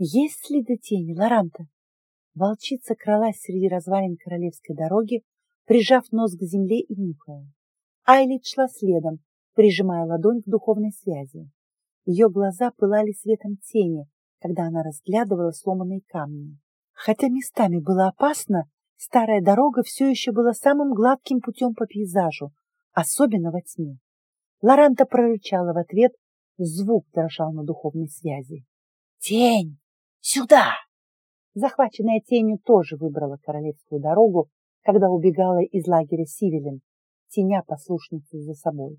Есть следы тени, Лоранта? Волчица кралась среди развалин королевской дороги, прижав нос к земле и нюхая. Айлит шла следом, прижимая ладонь к духовной связи. Ее глаза пылали светом тени, когда она разглядывала сломанные камни. Хотя местами было опасно, старая дорога все еще была самым гладким путем по пейзажу, особенно во тьме. Лоранта прорычала в ответ, звук дрожал на духовной связи. «Тень! Сюда!» Захваченная тенью тоже выбрала королевскую дорогу, когда убегала из лагеря Сивелин, теня послушницу за собой.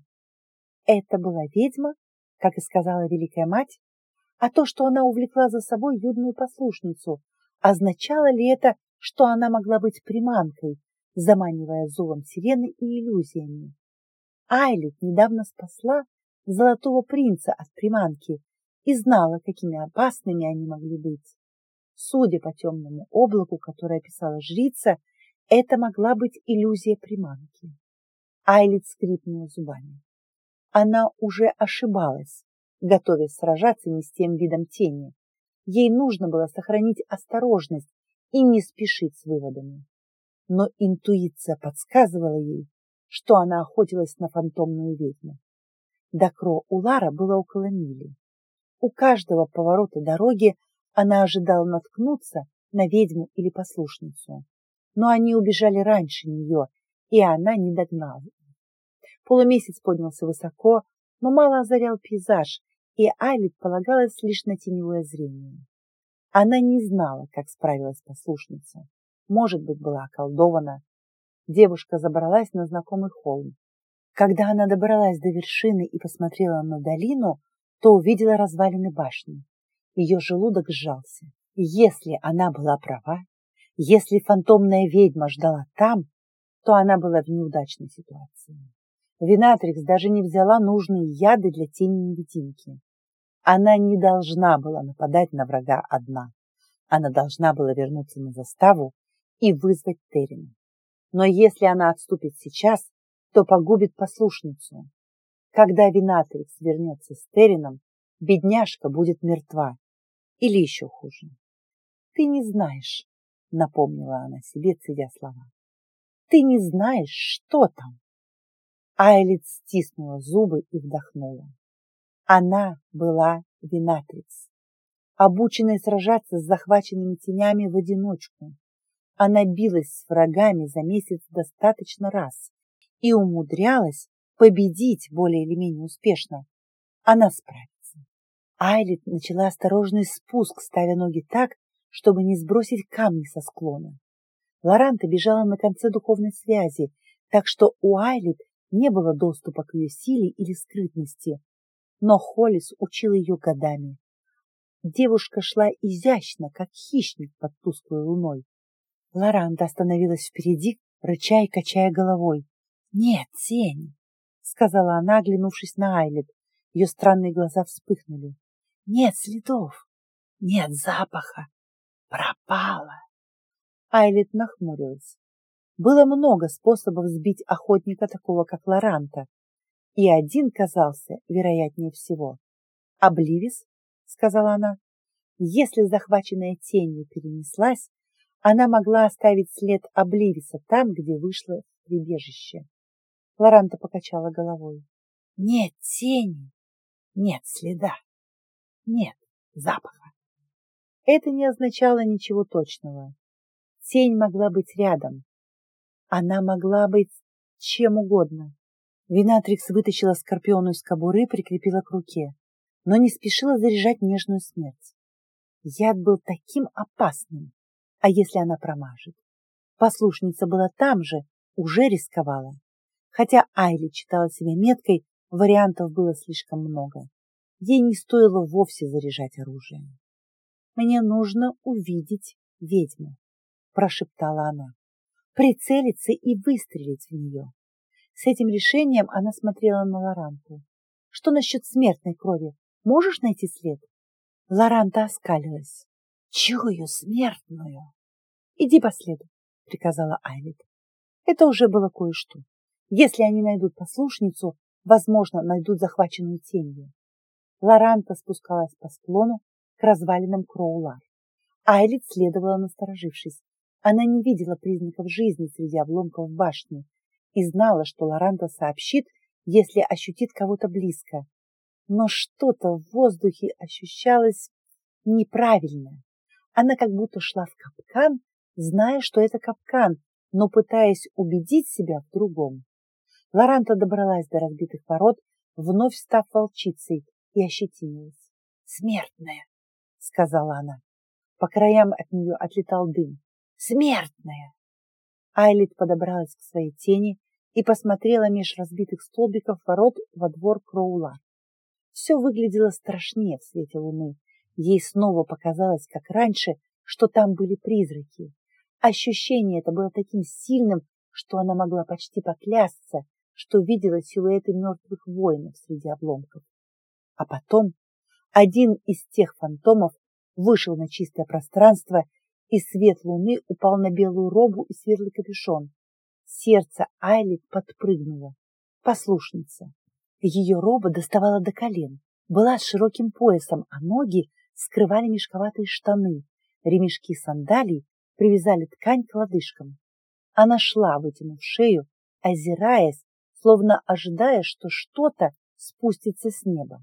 Это была ведьма, как и сказала Великая Мать, а то, что она увлекла за собой юную послушницу, означало ли это, что она могла быть приманкой, заманивая зовом сирены и иллюзиями? Айлит недавно спасла золотого принца от приманки и знала, какими опасными они могли быть. Судя по темному облаку, которое описала жрица, это могла быть иллюзия приманки. Айлит скрипнула зубами. Она уже ошибалась, готовясь сражаться не с тем видом тени. Ей нужно было сохранить осторожность и не спешить с выводами. Но интуиция подсказывала ей, что она охотилась на фантомную ведьму. До Кро Улара было около мили. У каждого поворота дороги она ожидала наткнуться на ведьму или послушницу. Но они убежали раньше нее, и она не догнала Полумесяц поднялся высоко, но мало озарял пейзаж, и Айлит полагалась лишь на теневое зрение. Она не знала, как справилась послушница. Может быть, была околдована. Девушка забралась на знакомый холм. Когда она добралась до вершины и посмотрела на долину, то увидела развалины башни. Ее желудок сжался. Если она была права, если фантомная ведьма ждала там, то она была в неудачной ситуации. Винатрикс даже не взяла нужные яды для тени-невидимки. Она не должна была нападать на врага одна. Она должна была вернуться на заставу и вызвать Террина. Но если она отступит сейчас, то погубит послушницу. Когда Винатрикс вернется с Террином, бедняжка будет мертва. Или еще хуже. Ты не знаешь, напомнила она себе, цедя слова. Ты не знаешь, что там. Айлит стиснула зубы и вдохнула. Она была Винатрикс, обученная сражаться с захваченными тенями в одиночку. Она билась с врагами за месяц достаточно раз и умудрялась победить более или менее успешно. Она справится. Айлит начала осторожный спуск, ставя ноги так, чтобы не сбросить камни со склона. Лоранта бежала на конце духовной связи, так что у Айлит не было доступа к ее силе или скрытности, но Холлис учил ее годами. Девушка шла изящно, как хищник под тусклой луной. Лоранда остановилась впереди, рыча и качая головой. «Нет, тень!» — сказала она, оглянувшись на Айлет. Ее странные глаза вспыхнули. «Нет следов! Нет запаха! Пропала!» Айлет нахмурилась. Было много способов сбить охотника такого, как Лоранта, и один казался вероятнее всего. «Обливис?» — сказала она. «Если захваченная тенью перенеслась, она могла оставить след Обливиса там, где вышла в прибежище». Лоранта покачала головой. «Нет тени, нет следа, нет запаха». Это не означало ничего точного. Тень могла быть рядом, она могла быть чем угодно. Винатрикс вытащила скорпиону из кобуры и прикрепила к руке, но не спешила заряжать нежную смерть. Яд был таким опасным, а если она промажет? Послушница была там же, уже рисковала. Хотя Айли читала себя меткой, вариантов было слишком много. Ей не стоило вовсе заряжать оружие. «Мне нужно увидеть ведьму», – прошептала она прицелиться и выстрелить в нее. С этим решением она смотрела на Лоранту. Что насчет смертной крови? Можешь найти след? Лоранта оскалилась. Чую смертную. Иди по следу, приказала Айлит. Это уже было кое-что. Если они найдут послушницу, возможно, найдут захваченную тенью. Лоранта спускалась по склону, к развалинам Кроулар. Айлит следовала насторожившись. Она не видела признаков жизни среди обломков башни и знала, что Лоранта сообщит, если ощутит кого-то близко. Но что-то в воздухе ощущалось неправильно. Она как будто шла в капкан, зная, что это капкан, но пытаясь убедить себя в другом. Лоранта добралась до разбитых ворот, вновь став волчицей, и ощетинилась. «Смертная!» — сказала она. По краям от нее отлетал дым. «Смертная!» Айлит подобралась к своей тени и посмотрела меж разбитых столбиков ворот во двор Кроула. Все выглядело страшнее в свете луны. Ей снова показалось, как раньше, что там были призраки. Ощущение это было таким сильным, что она могла почти поклясться, что видела силуэты мертвых воинов среди обломков. А потом один из тех фантомов вышел на чистое пространство, и свет луны упал на белую робу и светлый капюшон. Сердце Айлит подпрыгнуло. Послушница. Ее роба доставала до колен, была с широким поясом, а ноги скрывали мешковатые штаны. Ремешки сандалий привязали ткань к лодыжкам. Она шла, вытянув шею, озираясь, словно ожидая, что что-то спустится с неба.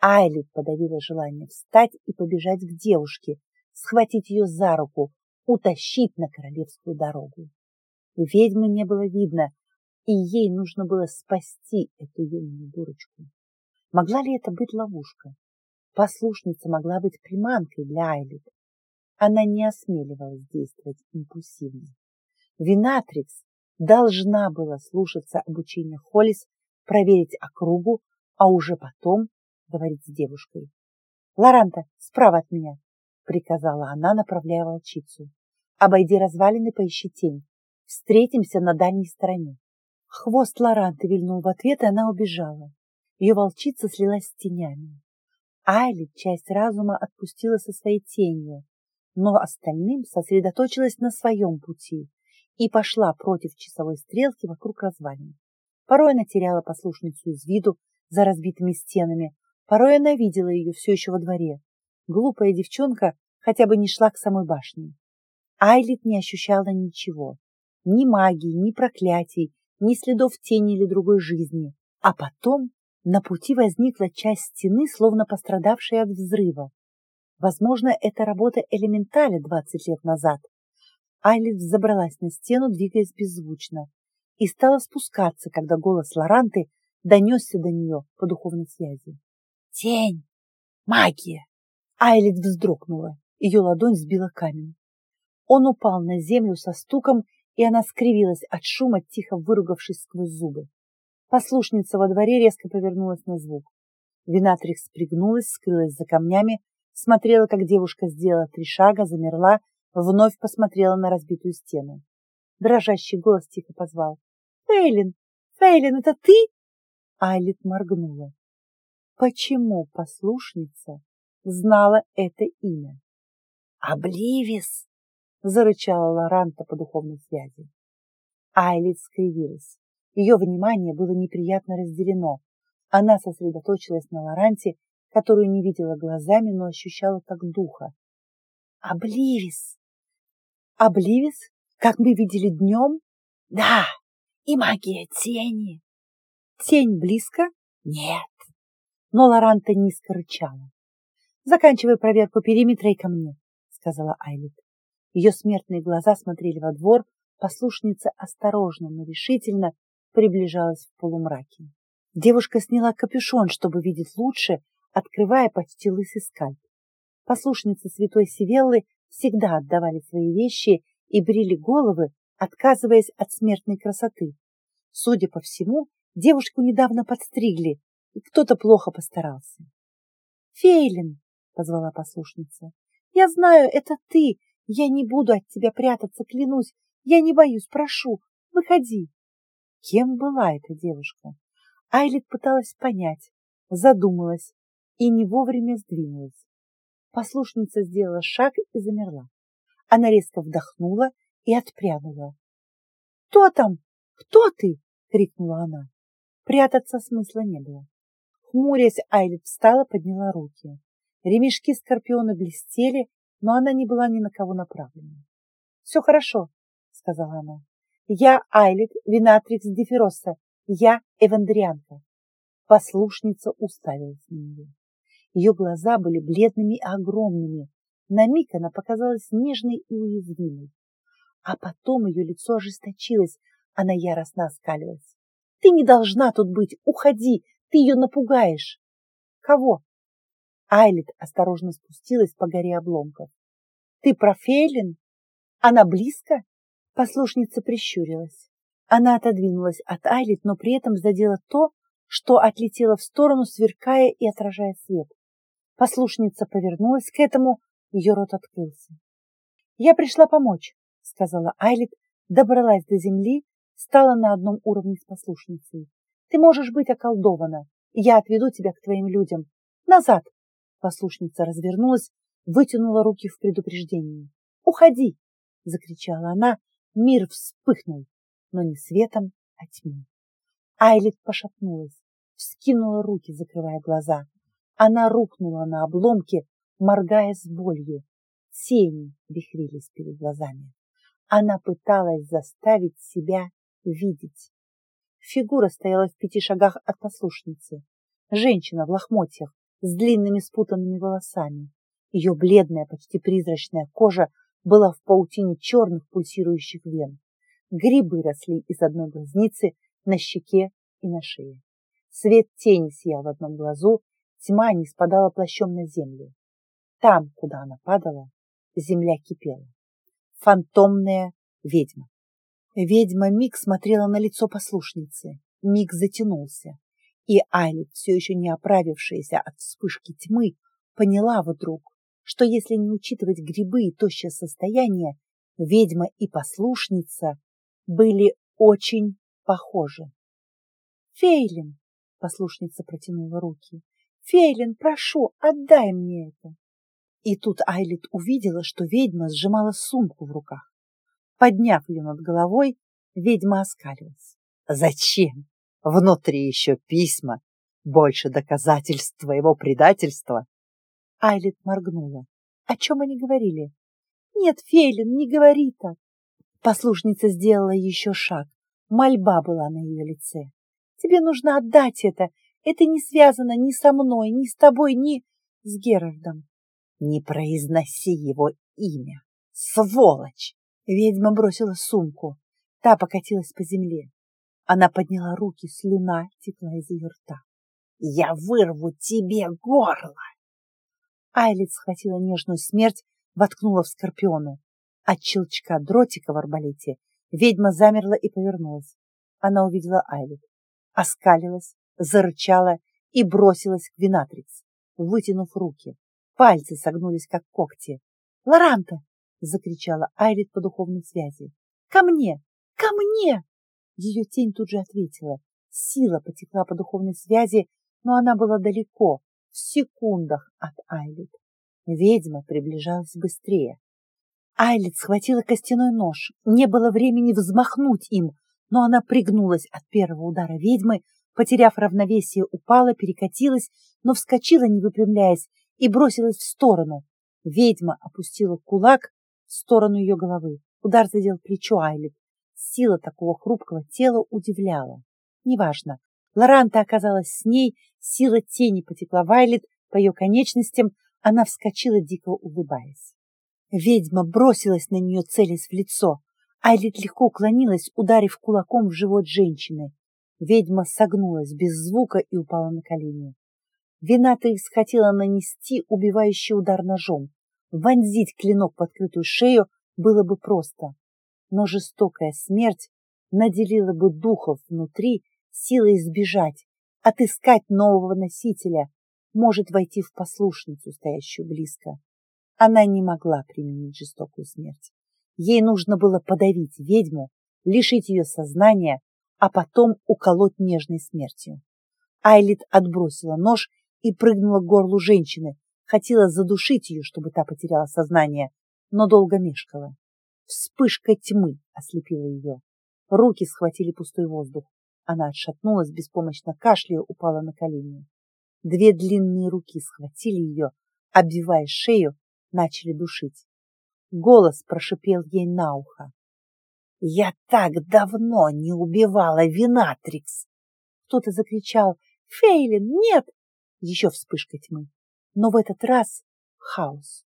Айлит подавила желание встать и побежать к девушке, схватить ее за руку, утащить на королевскую дорогу. Ведьмы не было видно, и ей нужно было спасти эту юную дурочку. Могла ли это быть ловушка? Послушница могла быть приманкой для Айлит. Она не осмеливалась действовать импульсивно. Винатрикс должна была слушаться обучения Холлис, проверить округу, а уже потом говорить с девушкой. «Лоранта, справа от меня!» — приказала она, направляя волчицу. «Обойди развалины, поищи тень. Встретимся на дальней стороне». Хвост Лоранты вильнул в ответ, и она убежала. Ее волчица слилась с тенями. Айли часть разума отпустила со своей тенью, но остальным сосредоточилась на своем пути и пошла против часовой стрелки вокруг развалин. Порой она теряла послушницу из виду за разбитыми стенами, порой она видела ее все еще во дворе. Глупая девчонка хотя бы не шла к самой башне. Айлит не ощущала ничего, ни магии, ни проклятий, ни следов тени или другой жизни. А потом на пути возникла часть стены, словно пострадавшая от взрыва. Возможно, это работа элементаля двадцать лет назад. Айлит взобралась на стену, двигаясь беззвучно, и стала спускаться, когда голос Лоранты донесся до нее по духовной связи. «Тень! Магия!» Айлит вздрогнула, ее ладонь сбила камень. Он упал на землю со стуком, и она скривилась от шума, тихо выругавшись сквозь зубы. Послушница во дворе резко повернулась на звук. Винатрикс пригнулась, скрылась за камнями, смотрела, как девушка сделала три шага, замерла, вновь посмотрела на разбитую стену. Дрожащий голос тихо позвал. «Фейлин! Фейлин, это ты?» Айлит моргнула. Почему послушница знала это имя? «Обливис!» — зарычала Лоранта по духовной связи. Айлит скривилась. Ее внимание было неприятно разделено. Она сосредоточилась на Лоранте которую не видела глазами, но ощущала как духа. Обливис! Обливис, как мы видели днем? Да, и магия тени. Тень близко? Нет. Но Лоранта низко рычала. Заканчивай проверку периметра и ко мне, сказала Айлит. Ее смертные глаза смотрели во двор, послушница осторожно, но решительно приближалась в полумраке. Девушка сняла капюшон, чтобы видеть лучше, открывая почти лысый скальп. Послушницы святой Сивеллы всегда отдавали свои вещи и брили головы, отказываясь от смертной красоты. Судя по всему, девушку недавно подстригли, и кто-то плохо постарался. «Фейлин!» — позвала послушница. «Я знаю, это ты! Я не буду от тебя прятаться, клянусь! Я не боюсь, прошу, выходи!» Кем была эта девушка? Айлит пыталась понять, задумалась, и не вовремя сдвинулась. Послушница сделала шаг и замерла. Она резко вдохнула и отпрянула. «Кто там? Кто ты?» — крикнула она. Прятаться смысла не было. Хмурясь, Айлит встала, подняла руки. Ремешки скорпиона блестели, но она не была ни на кого направлена. «Все хорошо», — сказала она. «Я Айлит Винатрикс Дефироса. Я эвандрианка». Послушница уставилась на нее. Ее глаза были бледными и огромными. На миг она показалась нежной и уязвимой. А потом ее лицо ожесточилось, она яростно оскалилась. «Ты не должна тут быть! Уходи! Ты ее напугаешь!» «Кого?» Айлит осторожно спустилась по горе обломков. «Ты про Фейлин? Она близко?» Послушница прищурилась. Она отодвинулась от Айлит, но при этом задела то, что отлетело в сторону, сверкая и отражая свет. Послушница повернулась к этому, ее рот открылся. «Я пришла помочь», — сказала Айлит, добралась до земли, стала на одном уровне с послушницей. «Ты можешь быть околдована, я отведу тебя к твоим людям. Назад!» Послушница развернулась, вытянула руки в предупреждении. «Уходи!» — закричала она. Мир вспыхнул, но не светом, а тьмой. Айлит пошатнулась, вскинула руки, закрывая глаза. Она рухнула на обломки, моргая с болью. Тени вихрились перед глазами. Она пыталась заставить себя видеть. Фигура стояла в пяти шагах от послушницы. Женщина в лохмотьях, с длинными спутанными волосами. Ее бледная, почти призрачная кожа была в паутине черных пульсирующих вен. Грибы росли из одной глазницы на щеке и на шее. Свет тени сиял в одном глазу, тьма не спадала плащом на землю. Там, куда она падала, земля кипела. Фантомная ведьма. Ведьма миг смотрела на лицо послушницы, миг затянулся, и Айлит, все еще не оправившаяся от вспышки тьмы, поняла вдруг, что если не учитывать грибы и тощее состояние, ведьма и послушница были очень похожи. «Фейлин!» — послушница протянула руки. «Фейлин, прошу, отдай мне это!» И тут Айлит увидела, что ведьма сжимала сумку в руках. Подняв ее над головой, ведьма оскалилась. «Зачем? Внутри еще письма. Больше доказательств твоего предательства. Айлит моргнула. О чем они говорили? Нет, Фейлин, не говори так. Послушница сделала еще шаг. Мольба была на ее лице. Тебе нужно отдать это. Это не связано ни со мной, ни с тобой, ни с Герардом. Не произноси его имя. Сволочь! Ведьма бросила сумку. Та покатилась по земле. Она подняла руки, слюна текла из ее рта. «Я вырву тебе горло!» Айлит схватила нежную смерть, воткнула в скорпиону. От щелчка дротика в арбалете ведьма замерла и повернулась. Она увидела Айлит, оскалилась, зарычала и бросилась к Винатрикс, вытянув руки. Пальцы согнулись, как когти. «Лоранта!» — закричала Айлит по духовной связи. «Ко мне! Ко мне!» Ее тень тут же ответила. Сила потекла по духовной связи, но она была далеко, в секундах от Айлит. Ведьма приближалась быстрее. Айлит схватила костяной нож. Не было времени взмахнуть им, но она пригнулась от первого удара ведьмы, потеряв равновесие, упала, перекатилась, но вскочила, не выпрямляясь, и бросилась в сторону. Ведьма опустила кулак в сторону ее головы. Удар задел плечо Айлит. Сила такого хрупкого тела удивляла. Неважно. Лоранта оказалась с ней, сила тени потекла Вайлет по ее конечностям, она вскочила, дико улыбаясь. Ведьма бросилась на нее, целясь в лицо. Айлит легко уклонилась, ударив кулаком в живот женщины. Ведьма согнулась без звука и упала на колени. Вината хотела нанести убивающий удар ножом. Вонзить клинок в открытую шею было бы просто но жестокая смерть наделила бы духов внутри силой избежать, отыскать нового носителя, может войти в послушницу, стоящую близко. Она не могла применить жестокую смерть. Ей нужно было подавить ведьму, лишить ее сознания, а потом уколоть нежной смертью. Айлит отбросила нож и прыгнула к горлу женщины, хотела задушить ее, чтобы та потеряла сознание, но долго мешкала. Вспышка тьмы ослепила ее. Руки схватили пустой воздух. Она отшатнулась, беспомощно кашляя, упала на колени. Две длинные руки схватили ее, обвивая шею, начали душить. Голос прошипел ей на ухо. «Я так давно не убивала Винатрикс!» Кто-то закричал «Фейлин, нет!» Еще вспышка тьмы. Но в этот раз хаос,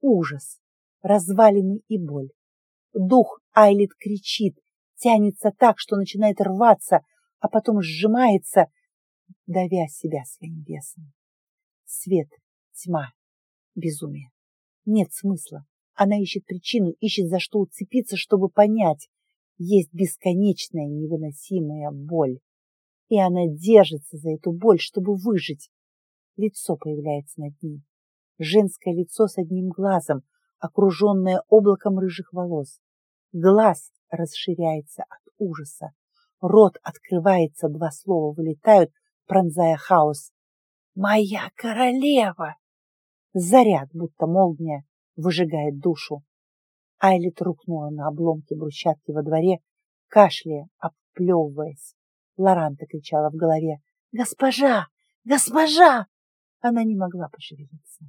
ужас, развалины и боль. Дух Айлит кричит, тянется так, что начинает рваться, а потом сжимается, давя себя своим весом. Свет, тьма, безумие. Нет смысла. Она ищет причину, ищет за что уцепиться, чтобы понять. Есть бесконечная невыносимая боль. И она держится за эту боль, чтобы выжить. Лицо появляется над ней. Женское лицо с одним глазом, окруженное облаком рыжих волос. Глаз расширяется от ужаса. Рот открывается, два слова вылетают, пронзая хаос. «Моя королева!» Заряд, будто молния, выжигает душу. Айлит рухнула на обломке брусчатки во дворе, кашляя, обплевываясь. Лоранта кричала в голове. «Госпожа! Госпожа!» Она не могла пошевелиться.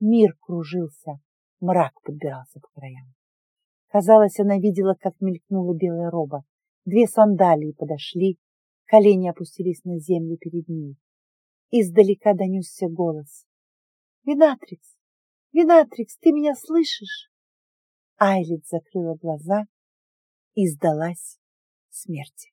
Мир кружился, мрак подбирался по краям. Казалось, она видела, как мелькнула белая роба. Две сандалии подошли, колени опустились на землю перед ней. Издалека донесся голос. «Винатрикс! Винатрикс, ты меня слышишь?» Айлит закрыла глаза и сдалась смерти.